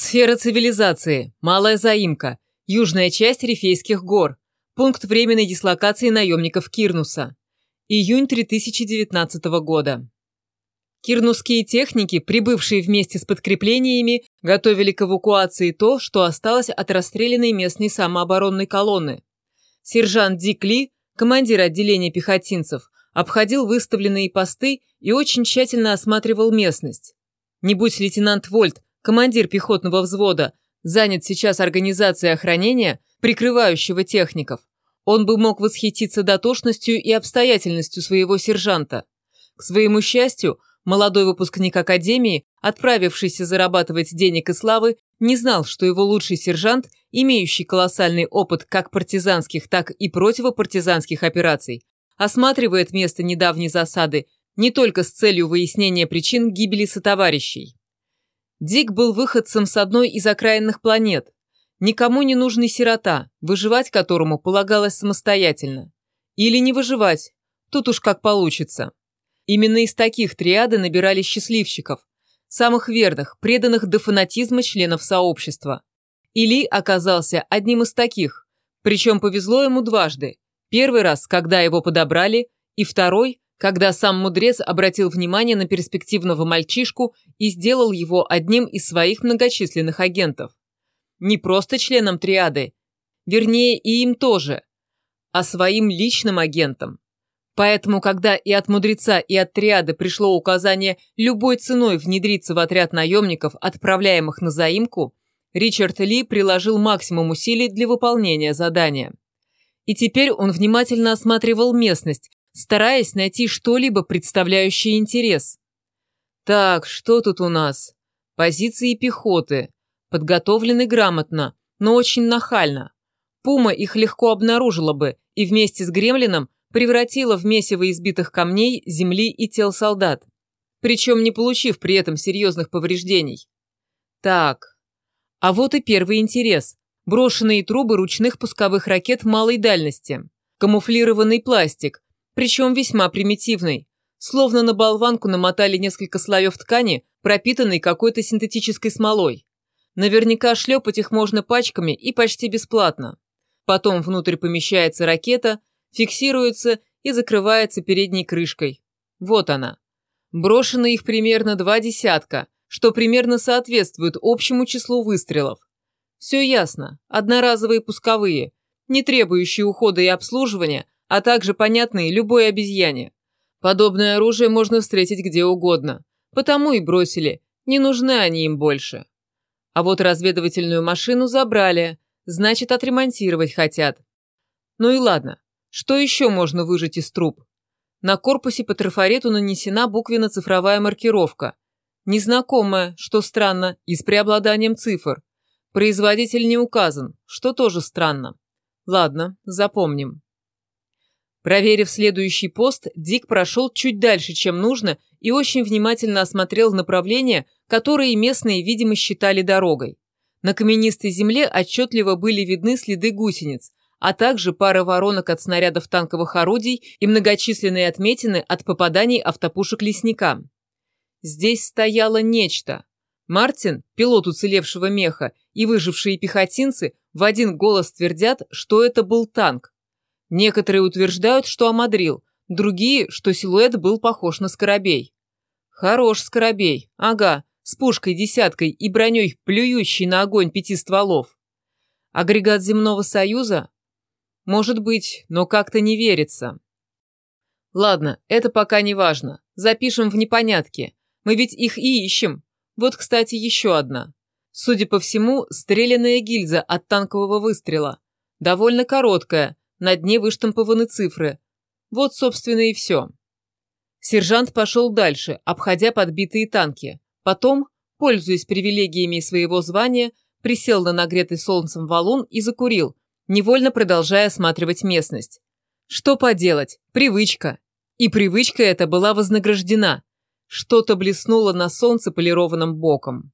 Сфера цивилизации. Малая заимка. Южная часть Рифейских гор. Пункт временной дислокации наемников Кирнуса. Июнь 2019 года. Кирнусские техники, прибывшие вместе с подкреплениями, готовили к эвакуации то, что осталось от расстрелянной местной самооборонной колонны. Сержант Дик Ли, командир отделения пехотинцев, обходил выставленные посты и очень тщательно осматривал местность. Не будь лейтенант Вольт, командир пехотного взвода, занят сейчас организацией охранения, прикрывающего техников, он бы мог восхититься дотошностью и обстоятельностью своего сержанта. К своему счастью, молодой выпускник академии, отправившийся зарабатывать денег и славы, не знал, что его лучший сержант, имеющий колоссальный опыт как партизанских, так и противопартизанских операций, осматривает место недавней засады не только с целью выяснения причин гибели сотоварищей. Дик был выходцем с одной из окраинных планет, никому не нужный сирота, выживать которому полагалось самостоятельно. Или не выживать, тут уж как получится. Именно из таких триады набирали счастливчиков, самых верных, преданных до фанатизма членов сообщества. Или оказался одним из таких, причем повезло ему дважды. Первый раз, когда его подобрали, и второй, когда сам мудрец обратил внимание на перспективного мальчишку и сделал его одним из своих многочисленных агентов. Не просто членом триады, вернее и им тоже, а своим личным агентом. Поэтому, когда и от мудреца, и от триады пришло указание любой ценой внедриться в отряд наемников, отправляемых на заимку, Ричард Ли приложил максимум усилий для выполнения задания. И теперь он внимательно осматривал местность, стараясь найти что-либо, представляющее интерес. Так, что тут у нас? Позиции пехоты. Подготовлены грамотно, но очень нахально. Пума их легко обнаружила бы и вместе с Гремлином превратила в месиво избитых камней, земли и тел солдат, причем не получив при этом серьезных повреждений. Так, а вот и первый интерес. Брошенные трубы ручных пусковых ракет малой дальности. Камуфлированный пластик, причем весьма примитивный. Словно на болванку намотали несколько слоев ткани, пропитанной какой-то синтетической смолой. Наверняка шлепать их можно пачками и почти бесплатно. Потом внутрь помещается ракета, фиксируется и закрывается передней крышкой. Вот она. Брошено их примерно два десятка, что примерно соответствует общему числу выстрелов. Все ясно. Одноразовые пусковые, не требующие ухода и обслуживания, а также понятные любой обезьяне. Подобное оружие можно встретить где угодно. Потому и бросили. Не нужны они им больше. А вот разведывательную машину забрали. Значит, отремонтировать хотят. Ну и ладно. Что еще можно выжать из труб? На корпусе по трафарету нанесена буквенно-цифровая маркировка. Незнакомая, что странно, и с преобладанием цифр. Производитель не указан, что тоже странно. Ладно, запомним. Проверив следующий пост, Дик прошел чуть дальше, чем нужно, и очень внимательно осмотрел направление, которое местные, видимо, считали дорогой. На каменистой земле отчетливо были видны следы гусениц, а также пара воронок от снарядов танковых орудий и многочисленные отметины от попаданий автопушек лесника. Здесь стояло нечто. Мартин, пилот уцелевшего меха, и выжившие пехотинцы в один голос твердят, что это был танк. Некоторые утверждают, что Амадрил, другие, что силуэт был похож на скоробей. Хорош скоробей, ага, с пушкой десяткой и броней, плюющей на огонь пяти стволов. Агрегат Земного Союза? Может быть, но как-то не верится. Ладно, это пока не важно. Запишем в непонятке. Мы ведь их и ищем. Вот, кстати, еще одна. Судя по всему, стрелянная гильза от танкового выстрела. Довольно короткая, на дне выштампованы цифры. Вот, собственно, и все. Сержант пошел дальше, обходя подбитые танки. Потом, пользуясь привилегиями своего звания, присел на нагретый солнцем валун и закурил, невольно продолжая осматривать местность. Что поделать, привычка. И привычка эта была вознаграждена. Что-то блеснуло на солнце полированным боком.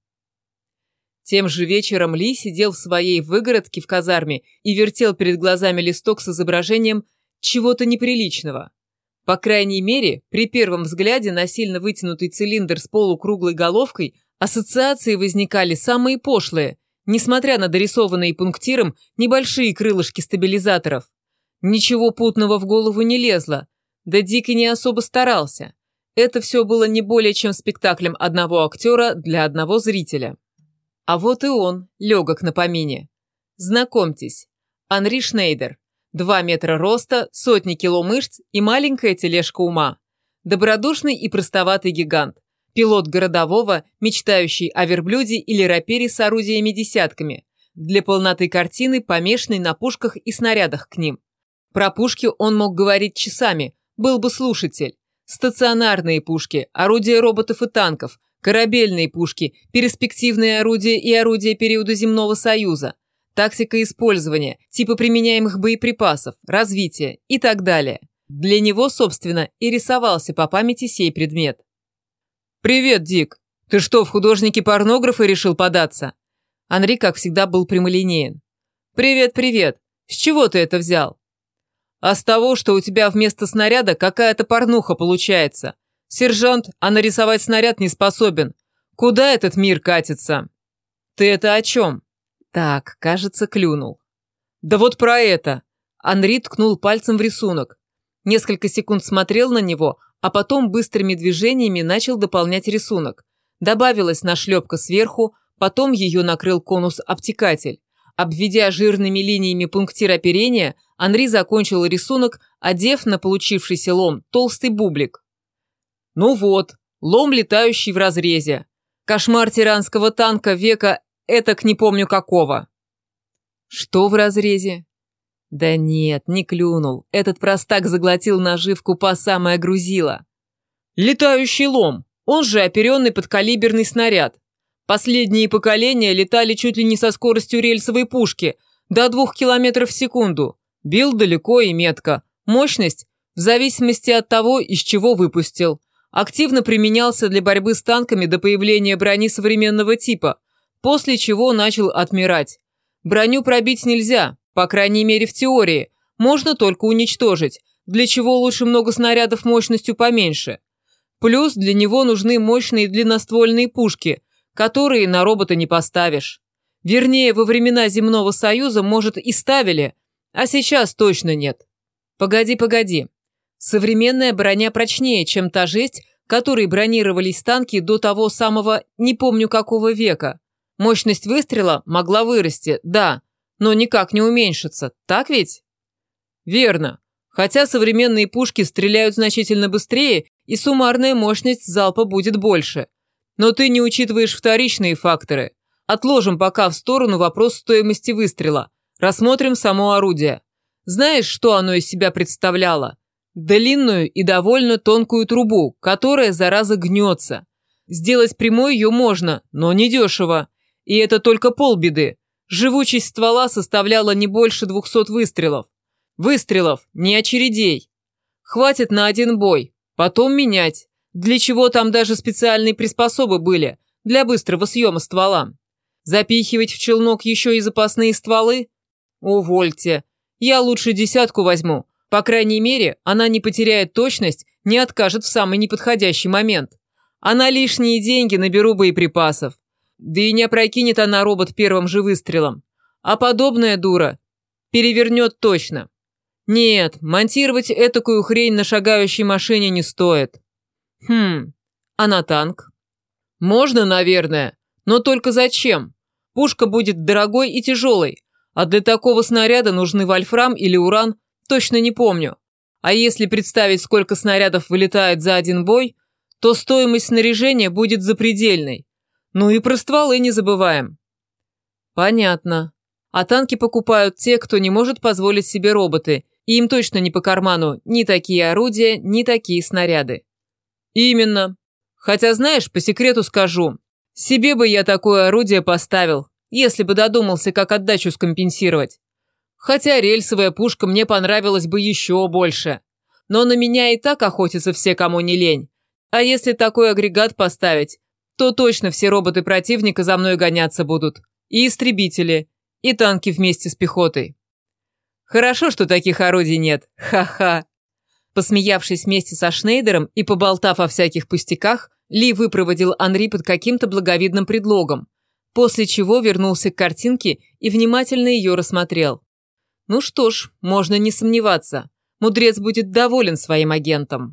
Тем же вечером Ли сидел в своей выгородке в казарме и вертел перед глазами листок с изображением чего-то неприличного. По крайней мере, при первом взгляде на сильно вытянутый цилиндр с полукруглой головкой Ассоциации возникали самые пошлые, несмотря на дорисованные пунктиром небольшие крылышки стабилизаторов. Ничего путного в голову не лезло, да Дик и не особо старался. Это все было не более чем спектаклем одного актера для одного зрителя. А вот и он, легок на помине. Знакомьтесь, Анри Шнейдер. Два метра роста, сотни кило мышц и маленькая тележка ума. Добродушный и простоватый гигант. Пилот городового, мечтающий о верблюде или рапере с орудиями-десятками. Для полноты картины помешанный на пушках и снарядах к ним. Про пушки он мог говорить часами, был бы слушатель. Стационарные пушки, орудия роботов и танков, корабельные пушки, перспективные орудия и орудия периода Земного Союза, тактика использования, типы применяемых боеприпасов, развитие и так далее. Для него, собственно, и рисовался по памяти сей предмет. «Привет, Дик! Ты что, в художники-порнографы решил податься?» Анри, как всегда, был прямолинеен. «Привет, привет! С чего ты это взял?» «А с того, что у тебя вместо снаряда какая-то порнуха получается. Сержант, а нарисовать снаряд не способен. Куда этот мир катится? Ты это о чем? Так, кажется, клюнул. Да вот про это. Анри ткнул пальцем в рисунок. Несколько секунд смотрел на него, а потом быстрыми движениями начал дополнять рисунок. Добавилась нашлепка сверху, потом ее накрыл конус-обтекатель. Обведя жирными линиями пунктир оперения, Анри закончил рисунок, одев на получившийся лом толстый бублик. Ну вот, лом, летающий в разрезе. Кошмар тиранского танка века этак не помню какого. Что в разрезе? Да нет, не клюнул. Этот простак заглотил наживку по самое грузило. Летающий лом. Он же оперенный подкалиберный снаряд. Последние поколения летали чуть ли не со скоростью рельсовой пушки, до двух километров в секунду. Бил далеко и метко. Мощность в зависимости от того, из чего выпустил активно применялся для борьбы с танками до появления брони современного типа, после чего начал отмирать. Броню пробить нельзя, по крайней мере в теории, можно только уничтожить, для чего лучше много снарядов мощностью поменьше. Плюс для него нужны мощные длинноствольные пушки, которые на робота не поставишь. Вернее, во времена Земного Союза, может, и ставили, а сейчас точно нет. Погоди, погоди. Современная броня прочнее, чем та жесть, которой бронировались танки до того самого не помню какого века. Мощность выстрела могла вырасти, да, но никак не уменьшиться, так ведь? Верно. Хотя современные пушки стреляют значительно быстрее, и суммарная мощность залпа будет больше. Но ты не учитываешь вторичные факторы. Отложим пока в сторону вопрос стоимости выстрела. Рассмотрим само орудие. Знаешь, что оно из себя представляло? Длинную и довольно тонкую трубу, которая, зараза, гнется. Сделать прямой ее можно, но недешево. И это только полбеды. Живучесть ствола составляла не больше 200 выстрелов. Выстрелов, не очередей. Хватит на один бой, потом менять. Для чего там даже специальные приспособы были, для быстрого съема ствола. Запихивать в челнок еще и запасные стволы? Увольте. Я лучше десятку возьму, по крайней мере, она не потеряет точность, не откажет в самый неподходящий момент. Она лишние деньги наберу боеприпасов. Да и не опрокинет она робот первым же выстрелом. А подобная дура перевернет точно. Нет, монтировать этакую хрень на шагающей машине не стоит. Хм, а на танк? Можно, наверное, но только зачем? Пушка будет дорогой и тяжелой, а для такого снаряда нужны вольфрам или уран Точно не помню. А если представить, сколько снарядов вылетает за один бой, то стоимость снаряжения будет запредельной. Ну и про стволы не забываем. Понятно. А танки покупают те, кто не может позволить себе роботы, и им точно не по карману ни такие орудия, ни такие снаряды. Именно. Хотя, знаешь, по секрету скажу, себе бы я такое орудие поставил, если бы додумался, как отдачу скомпенсировать. Хотя рельсовая пушка мне понравилась бы еще больше. Но на меня и так охотятся все, кому не лень. А если такой агрегат поставить, то точно все роботы противника за мной гоняться будут. И истребители, и танки вместе с пехотой. Хорошо, что таких орудий нет. Ха-ха. Посмеявшись вместе со Шнейдером и поболтав о всяких пустяках, Ли выпроводил Анри под каким-то благовидным предлогом, после чего вернулся к картинке и внимательно ее рассмотрел. Ну что ж, можно не сомневаться. Мудрец будет доволен своим агентом.